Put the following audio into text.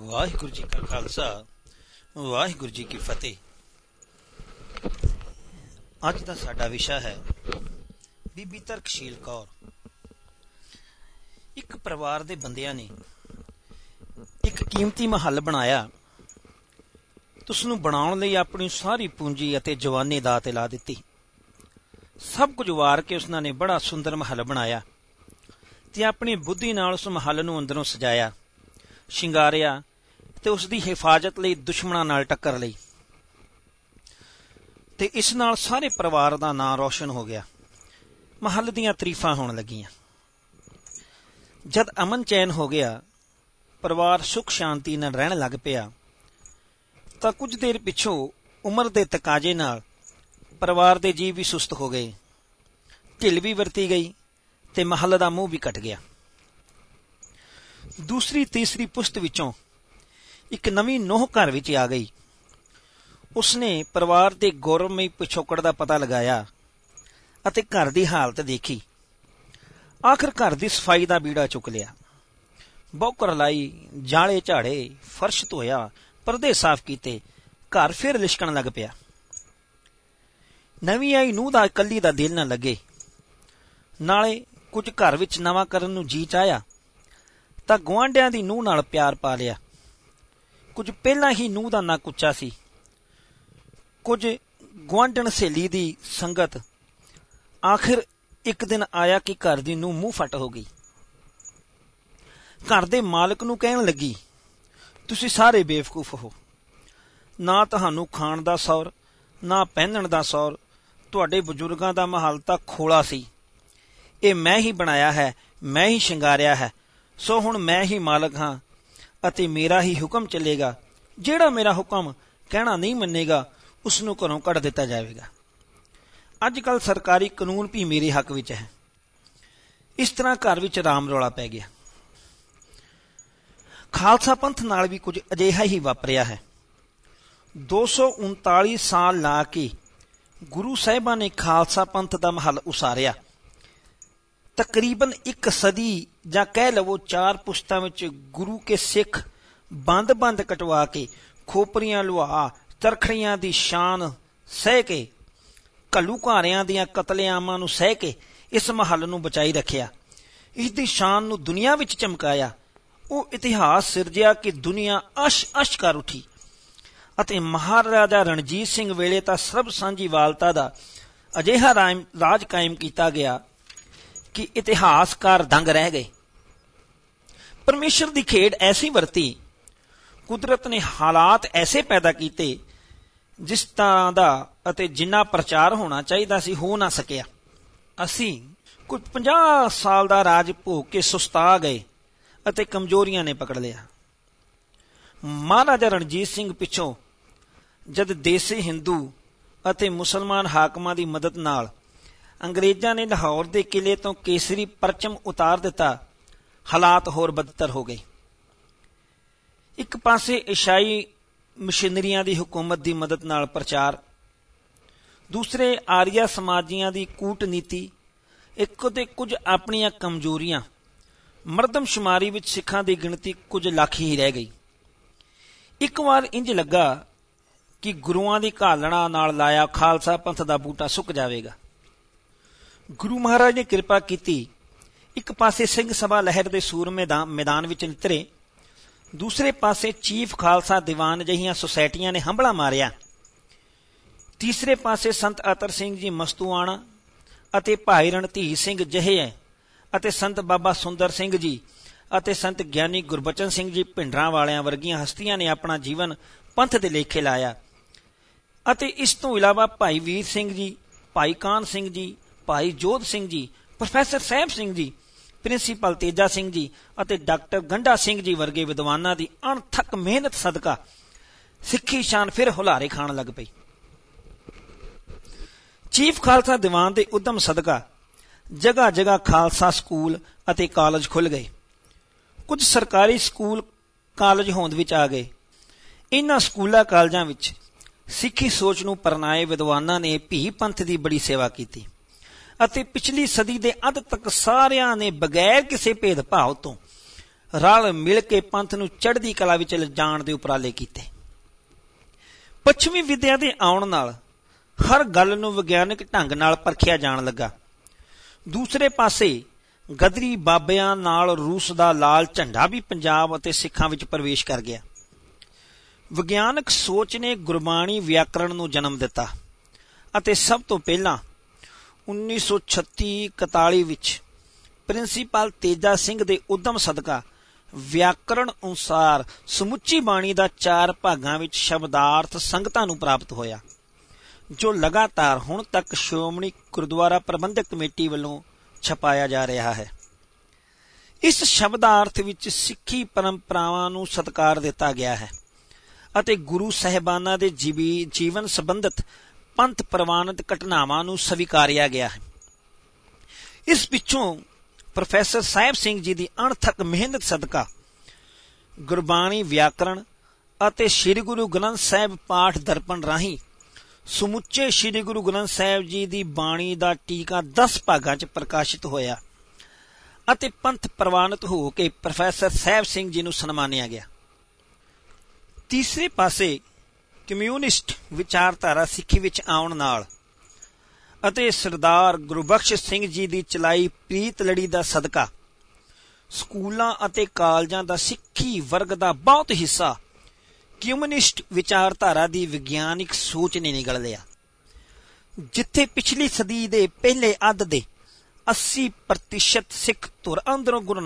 ਵਾਹਿਗੁਰੂ ਜੀ ਕਾ ਖਾਲਸਾ, ਵਾਹਿਗੁਰੂ ਜੀ ਕੀ ਫਤਿਹ। ਅੱਜ ਦਾ ਸਾਡਾ ਵਿਸ਼ਾ ਹੈ ਬੀਬੀ ਤਰਕਸ਼ੀਲ ਕੌਰ। ਇੱਕ ਪਰਿਵਾਰ ਦੇ ਬੰਦਿਆਂ ਨੇ ਇੱਕ ਕੀਮਤੀ ਮਹੱਲ ਬਣਾਇਆ। ਉਸ ਨੂੰ ਬਣਾਉਣ ਲਈ ਆਪਣੀ ਸਾਰੀ ਪੂੰਜੀ ਅਤੇ ਜਵਾਨੀ ਦਾ ਤੇ ਲਾ ਦਿੱਤੀ। ਸਭ ਕੁਝ ਵਾਰ ਕੇ ਉਸਨਾਂ ਨੇ ਬੜਾ ਸੁੰਦਰ ਮਹੱਲ ਬਣਾਇਆ ਤੇ ਆਪਣੀ ਬੁੱਧੀ ਨਾਲ ਉਸ ਮਹੱਲ ਨੂੰ ਅੰਦਰੋਂ ਸਜਾਇਆ। ਸ਼ਿੰਗਾਰਿਆ ਤੇ ਉਸ ਦੀ ਹਿਫਾਜ਼ਤ ਲਈ ਦੁਸ਼ਮਣਾਂ ਨਾਲ ਟੱਕਰ ਲਈ। ਤੇ ਇਸ ਨਾਲ ਸਾਰੇ ਪਰਿਵਾਰ ਦਾ ਨਾਂ ਰੌਸ਼ਨ ਹੋ ਗਿਆ। ਮਹੱਲ ਦੀਆਂ ਤਾਰੀਫਾਂ ਹੋਣ ਲੱਗੀਆਂ। ਜਦ ਅਮਨ ਚੈਨ ਹੋ ਗਿਆ, ਪਰਿਵਾਰ ਸੁਖ ਸ਼ਾਂਤੀ ਨਾਲ ਰਹਿਣ ਲੱਗ ਪਿਆ, ਤਾਂ ਕੁਝ ਦੇਰ ਪਿੱਛੋਂ ਉਮਰ ਦੇ ਤਕਾਜ਼ੇ ਨਾਲ ਪਰਿਵਾਰ ਦੇ ਜੀਵ ਵੀ ਸੁਸਤ ਹੋ ਗਏ। ਢਿੱਲ ਵੀ ਵਰਤੀ ਗਈ ਤੇ ਮਹੱਲ ਦਾ ਮੂੰਹ ਵੀ ਕੱਟ ਗਿਆ। ਦੂਸਰੀ ਤੀਸਰੀ ਪੁਸਤ ਵਿੱਚੋਂ ਇੱਕ ਨਵੀਂ ਨੋਹ ਘਰ ਵਿੱਚ ਆ ਗਈ। ਉਸਨੇ ਪਰਿਵਾਰ ਦੇ ਗੌਰਵਮਈ ਪਿਛੋਕੜ ਦਾ ਪਤਾ ਲਗਾਇਆ ਅਤੇ ਘਰ ਦੀ ਹਾਲਤ ਦੇਖੀ। ਆਖਰ ਘਰ ਦੀ ਸਫ਼ਾਈ ਦਾ ਬੀੜਾ ਚੁੱਕ ਲਿਆ। ਬੌਕਰ ਲਾਈ ਜਾਲੇ ਝਾੜੇ, ਫਰਸ਼ ਧੋਇਆ, ਪਰਦੇ ਸਾਫ਼ ਕੀਤੇ, ਘਰ ਫਿਰ ਲਿਸ਼ਕਣ ਲੱਗ ਪਿਆ। ਨਵੀਂ ਆਈ ਨੂੰ ਦਾ ਇਕੱਲੀ ਦਾ ਦਿਲ ਨਾ ਲੱਗੇ। ਨਾਲੇ ਕੁਝ ਘਰ ਵਿੱਚ ਨਵਾਂ ਕਰਨ ਨੂੰ ਜੀ ਚਾਇਆ ਤਾਂ ਗਵਾਂਡਿਆਂ ਦੀ ਨੂੰਹ ਨਾਲ ਪਿਆਰ ਪਾ ਲਿਆ। ਕੁਝ ਪਹਿਲਾਂ ਹੀ ਨੂੰਹ ਦਾ ਨਾਂ ਕੁੱਚਾ ਸੀ। ਕੁਝ ਗਵਾਂਡਣ ਸਹੇਲੀ ਦੀ ਸੰਗਤ ਆਖਿਰ ਇੱਕ ਦਿਨ ਆਇਆ ਕਿ ਘਰ ਦੀ ਨੂੰਹ ਮੂੰਹ ਫਟ ਹੋ ਗਈ। ਘਰ ਦੇ ਮਾਲਕ ਨੂੰ ਕਹਿਣ ਲੱਗੀ, ਤੁਸੀਂ ਸਾਰੇ ਬੇਵਕੂਫ ਹੋ। ਨਾ ਤੁਹਾਨੂੰ ਖਾਣ ਦਾ ਸੌਰ, ਨਾ ਪਹਿਨਣ ਦਾ ਸੌਰ, ਤੁਹਾਡੇ ਬਜ਼ੁਰਗਾਂ ਦਾ ਮਹਲ ਤਾਂ ਖੋਲਾ ਸੀ। ਇਹ ਮੈਂ ਹੀ ਬਣਾਇਆ ਹੈ, ਮੈਂ ਹੀ ਸ਼ਿੰਗਾਰਿਆ ਹੈ। ਸੋ ਹੁਣ ਮੈਂ ਹੀ ਮਾਲਕ ਹਾਂ ਅਤੇ ਮੇਰਾ ਹੀ ਹੁਕਮ ਚੱਲੇਗਾ। ਜਿਹੜਾ ਮੇਰਾ ਹੁਕਮ ਕਹਿਣਾ ਨਹੀਂ ਮੰਨੇਗਾ ਉਸ ਨੂੰ ਘਰੋਂ ਕੱਢ ਦਿੱਤਾ ਜਾਵੇਗਾ। ਅੱਜ ਕੱਲ ਸਰਕਾਰੀ ਕਾਨੂੰਨ ਵੀ ਮੇਰੇ ਹੱਕ ਵਿੱਚ ਹੈ। ਇਸ ਤਰ੍ਹਾਂ ਘਰ ਵਿੱਚ ਰਾਮ ਰੌਲਾ ਪੈ ਗਿਆ। ਖਾਲਸਾ ਪੰਥ ਨਾਲ ਵੀ ਕੁਝ ਅਜਿਹਾ ਹੀ ਵਾਪਰਿਆ ਹੈ। 239 ਸਾਲ ਲਾ ਕੇ ਗੁਰੂ ਸਾਹਿਬਾਂ ਨੇ ਖਾਲਸਾ ਪੰਥ ਦਾ ਮਹਲ ਉਸਾਰਿਆ। ਤਕਰੀਬਨ ਇੱਕ ਸਦੀ ਜਾਂ ਕਹਿ ਲਵੋ ਚਾਰ ਪੁਸ਼ਤਾਂ ਵਿੱਚ ਗੁਰੂ ਕੇ ਸਿੱਖ ਬੰਦ-ਬੰਦ ਕਟਵਾ ਕੇ ਖੋਪਰੀਆਂ ਲੁਹਾ ਚਰਖੜੀਆਂ ਦੀ ਸ਼ਾਨ ਸਹਿ ਕੇ ਘੱਲੂਘਾਰਿਆਂ ਦੀਆਂ ਕਤਲੇਆਮਾਂ ਨੂੰ ਸਹਿ ਕੇ ਇਸ ਮਹੱਲ ਨੂੰ ਬਚਾਈ ਰੱਖਿਆ। ਇਸ ਦੀ ਸ਼ਾਨ ਨੂੰ ਦੁਨੀਆ ਵਿੱਚ ਚਮਕਾਇਆ। ਉਹ ਇਤਿਹਾਸ ਸਿਰਜਿਆ ਕਿ ਦੁਨੀਆ ਅਸ਼ ਅਸ਼ ਕਰ ਉਠੀ। ਅਤੇ ਮਹਾਰਾਜਾ ਰਣਜੀਤ ਸਿੰਘ ਵੇਲੇ ਤਾਂ ਸਰਬ ਸਾਂਝੀ ਵਾਲਤਾ ਦਾ ਅਜਿਹਾ ਰਾਜ ਕਾਇਮ ਕੀਤਾ ਗਿਆ। ਕਿ ਇਤਿਹਾਸਕਾਰ ਦੰਗ ਰਹਿ ਗਏ। ਪਰਮੇਸ਼ਰ ਦੀ ਖੇਡ ਐਸੀ ਵਰਤੀ। ਕੁਦਰਤ ਨੇ ਹਾਲਾਤ ਐਸੇ ਪੈਦਾ ਕੀਤੇ, ਜਿਸ ਤਰ੍ਹਾਂ ਦਾ ਅਤੇ ਜਿੰਨਾ ਪ੍ਰਚਾਰ ਹੋਣਾ ਚਾਹੀਦਾ ਸੀ, ਹੋ ਨਾ ਸਕਿਆ। ਅਸੀਂ ਕੁਝ 50 ਸਾਲ ਦਾ ਰਾਜ ਭੋਗ ਕੇ ਸੁਸਤਾ ਗਏ ਅਤੇ ਕਮਜ਼ੋਰੀਆਂ ਨੇ ਪਕੜ ਲਿਆ। ਮਹਾਰਾਜਾ ਰਣਜੀਤ ਸਿੰਘ ਪਿੱਛੋਂ ਜਦ ਦੇਸੀ ਹਿੰਦੂ ਅਤੇ ਮੁਸਲਮਾਨ ਹਾਕਮਾਂ ਦੀ ਮਦਦ ਨਾਲ ਅੰਗਰੇਜ਼ਾਂ ਨੇ ਲਾਹੌਰ ਦੇ ਕਿਲੇ ਤੋਂ ਕੇਸਰੀ ਪਰਚਮ ਉਤਾਰ ਦਿੱਤਾ। ਹਾਲਾਤ ਹੋਰ ਬਦਤਰ ਹੋ ਗਏ। ਇੱਕ ਪਾਸੇ ਈਸਾਈ ਮਸ਼ੀਨਰੀਆਂ ਦੀ ਹਕੂਮਤ ਦੀ ਮਦਦ ਨਾਲ ਪ੍ਰਚਾਰ, ਦੂਸਰੇ ਆਰੀਆ ਸਮਾਜੀਆਂ ਦੀ ਕੂਟਨੀਤੀ, ਇੱਕ ਤੇ ਕੁਝ ਆਪਣੀਆਂ ਕਮਜ਼ੋਰੀਆਂ, ਮਰਦਮਸ਼ੁਮਾਰੀ ਵਿੱਚ ਸਿੱਖਾਂ ਦੀ ਗਿਣਤੀ ਕੁਝ ਲੱਖ ਹੀ ਰਹਿ ਗਈ। ਇੱਕ ਵਾਰ ਇੰਜ ਲੱਗਾ ਕਿ ਗੁਰੂਆਂ ਦੀ ਘਾਲਣਾ ਨਾਲ ਲਾਇਆ ਖਾਲਸਾ ਪੰਥ ਦਾ ਬੂਟਾ ਸੁੱਕ ਜਾਵੇਗਾ। ਗੁਰੂ ਮਹਾਰਾਜ ਨੇ ਕਿਰਪਾ ਕੀਤੀ। ਇੱਕ ਪਾਸੇ ਸਿੰਘ ਸਭਾ ਲਹਿਰ ਦੇ ਸੂਰਮੇ ਦਾ ਮੈਦਾਨ ਵਿੱਚ ਨਿਤਰੇ, ਦੂਸਰੇ ਪਾਸੇ ਚੀਫ ਖਾਲਸਾ ਦੀਵਾਨ ਜਹੀਆਂ ਸੁਸਾਇਟੀਆਂ ਨੇ ਹੰਬਲਾ ਮਾਰਿਆ। ਤੀਸਰੇ ਪਾਸੇ ਸੰਤ ਅਤਰ ਸਿੰਘ ਜੀ ਮਸਤੂਆਣਾ ਅਤੇ ਭਾਈ ਰਣਧੀਰ ਸਿੰਘ ਜਹੇ ਅਤੇ ਸੰਤ ਬਾਬਾ ਸੁੰਦਰ ਸਿੰਘ ਜੀ ਅਤੇ ਸੰਤ ਗਿਆਨੀ ਗੁਰਬਚਨ ਸਿੰਘ ਜੀ ਭਿੰਡਰਾਂ ਵਾਲਿਆਂ ਵਰਗੀਆਂ ਹਸਤੀਆਂ ਨੇ ਆਪਣਾ ਜੀਵਨ ਪੰਥ ਦੇ ਲੇਖੇ ਲਾਇਆ। ਅਤੇ ਇਸ ਤੋਂ ਇਲਾਵਾ ਭਾਈ ਵੀਰ ਸਿੰਘ ਜੀ, ਭਾਈ ਕਾਨ ਸਿੰਘ ਜੀ ਭਾਈ ਜੋਧ ਸਿੰਘ ਜੀ, ਪ੍ਰੋਫੈਸਰ ਸਹਿਬ ਸਿੰਘ ਜੀ, ਪ੍ਰਿੰਸੀਪਲ ਤੇਜਾ ਸਿੰਘ ਜੀ ਅਤੇ ਡਾਕਟਰ ਗੰਡਾ ਸਿੰਘ ਜੀ ਵਰਗੇ ਵਿਦਵਾਨਾਂ ਦੀ ਅਣਥੱਕ ਮਿਹਨਤ ਸਦਕਾ ਸਿੱਖੀ ਸ਼ਾਨ ਫਿਰ ਹੁਲਾਰੇ ਖਾਣ ਲੱਗ ਪਈ। ਚੀਫ ਖਾਲਸਾ ਦੀਵਾਨ ਦੇ ਉਦਮ ਸਦਕਾ ਜਗ੍ਹਾ ਜਗ੍ਹਾ ਖਾਲਸਾ ਸਕੂਲ ਅਤੇ ਕਾਲਜ ਖੁੱਲ ਗਏ। ਕੁਝ ਸਰਕਾਰੀ ਸਕੂਲ ਕਾਲਜ ਹੋਂਦ ਵਿੱਚ ਆ ਗਏ। ਇਨ੍ਹਾਂ ਸਕੂਲਾਂ ਕਾਲਜਾਂ ਵਿੱਚ ਸਿੱਖੀ ਸੋਚ ਨੂੰ ਪਰਨਾਏ ਵਿਦਵਾਨਾਂ ਨੇ ਭੀ ਪੰਥ ਦੀ ਬੜੀ ਸੇਵਾ ਕੀਤੀ। ਅਤੇ ਪਿਛਲੀ ਸਦੀ ਦੇ ਅੱਧ ਤੱਕ ਸਾਰਿਆਂ ਨੇ ਬਗੈਰ ਕਿਸੇ ਭੇਦਭਾਵ ਤੋਂ ਰਲ ਮਿਲ ਕੇ ਪੰਥ ਨੂੰ ਚੜ੍ਹਦੀ ਕਲਾ ਵਿੱਚ ਲਿਜਾਣ ਦੇ ਉਪਰਾਲੇ ਕੀਤੇ। ਪੱਛਮੀ ਵਿਦਿਆ ਦੇ ਆਉਣ ਨਾਲ ਹਰ ਗੱਲ ਨੂੰ ਵਿਗਿਆਨਕ ਢੰਗ ਨਾਲ ਪਰਖਿਆ ਜਾਣ ਲੱਗਾ। ਦੂਸਰੇ ਪਾਸੇ ਗਦਰੀ ਬਾਬਿਆਂ ਨਾਲ ਰੂਸ ਦਾ ਲਾਲ ਝੰਡਾ ਵੀ ਪੰਜਾਬ ਅਤੇ ਸਿੱਖਾਂ ਵਿੱਚ ਪ੍ਰਵੇਸ਼ ਕਰ ਗਿਆ। ਵਿਗਿਆਨਕ ਸੋਚ ਨੇ ਗੁਰਬਾਣੀ ਵਿਆਕਰਣ ਨੂੰ ਜਨਮ ਦਿੱਤਾ ਅਤੇ ਸਭ ਤੋਂ ਪਹਿਲਾਂ 1936-41 ਵਿੱਚ ਪ੍ਰਿੰਸੀਪਲ ਤੇਜਾ ਸਿੰਘ ਦੇ ਉਦਮ ਸਦਕਾ ਵਿਆਕਰਣ ਅਨੁਸਾਰ ਸਮੁੱਚੀ ਬਾਣੀ ਦਾ ਚਾਰ ਭਾਗਾਂ ਵਿੱਚ ਸ਼ਬਦਾਰਥ ਸੰਗਤਾਂ ਨੂੰ ਪ੍ਰਾਪਤ ਹੋਇਆ, ਜੋ ਲਗਾਤਾਰ ਹੁਣ ਤੱਕ ਸ਼੍ਰੋਮਣੀ ਗੁਰਦੁਆਰਾ ਪ੍ਰਬੰਧਕ ਕਮੇਟੀ ਵੱਲੋਂ ਛਪਾਇਆ ਜਾ ਰਿਹਾ ਹੈ। ਇਸ ਸ਼ਬਦਾਰਥ ਵਿੱਚ ਸਿੱਖੀ ਪਰੰਪਰਾਵਾਂ ਨੂੰ ਸਤਕਾਰ ਦਿੱਤਾ ਗਿਆ ਹੈ ਅਤੇ ਗੁਰੂ ਸਹਿਬਾਨਾਂ ਦੇ ਜੀਵਨ ਸੰਬੰਧਤ ਪੰਥ ਪ੍ਰਵਾਨਿਤ ਘਟਨਾਵਾਂ ਨੂੰ ਸਵੀਕਾਰਿਆ ਗਿਆ ਹੈ। ਇਸ ਪਿੱਛੋਂ ਪ੍ਰੋਫੈਸਰ ਸਾਹਿਬ ਸਿੰਘ ਜੀ ਦੀ ਅਣਥਕ ਮਿਹਨਤ ਸਦਕਾ ਗੁਰਬਾਣੀ ਵਿਆਕਰਣ ਅਤੇ ਸ੍ਰੀ ਗੁਰੂ ਗ੍ਰੰਥ ਸਾਹਿਬ ਪਾਠ ਦਰਪਣ ਰਾਹੀਂ ਸਮੁੱਚੇ ਸ੍ਰੀ ਗੁਰੂ ਗ੍ਰੰਥ ਸਾਹਿਬ ਜੀ ਦੀ ਬਾਣੀ ਦਾ ਟੀਕਾ 10 ਭਾਗਾਂ 'ਚ ਪ੍ਰਕਾਸ਼ਿਤ ਹੋਇਆ ਅਤੇ ਪੰਥ ਪ੍ਰਵਾਨਿਤ ਹੋ ਕੇ ਪ੍ਰੋਫੈਸਰ ਸਾਹਿਬ ਸਿੰਘ ਜੀ ਨੂੰ ਸਨਮਾਨਿਆ ਗਿਆ। ਤੀਸਰੇ ਪਾਸੇ ਕਮਿਊਨਿਸਟ ਵਿਚਾਰਧਾਰਾ ਸਿੱਖੀ ਵਿੱਚ ਆਉਣ ਨਾਲ ਅਤੇ ਸਰਦਾਰ ਗੁਰਬਖਸ਼ ਸਿੰਘ ਜੀ ਦੀ ਚਲਾਈ ਪ੍ਰੀਤ ਲੜੀ ਦਾ ਸਦਕਾ, ਸਕੂਲਾਂ ਅਤੇ ਕਾਲਜਾਂ ਦਾ ਸਿੱਖੀ ਵਰਗ ਦਾ ਬਹੁਤ ਹਿੱਸਾ ਕਮਿਊਨਿਸਟ ਵਿਚਾਰਧਾਰਾ ਦੀ ਵਿਗਿਆਨਿਕ ਸੋਚ ਨੇ ਨਿਗਲ ਲਿਆ। ਜਿੱਥੇ ਪਿਛਲੀ ਸਦੀ ਦੇ ਪਹਿਲੇ ਅੱਧ ਦੇ 80% ਸਿੱਖ ਧੁਰ ਅੰਦਰੋਂ ਗੁਰੂ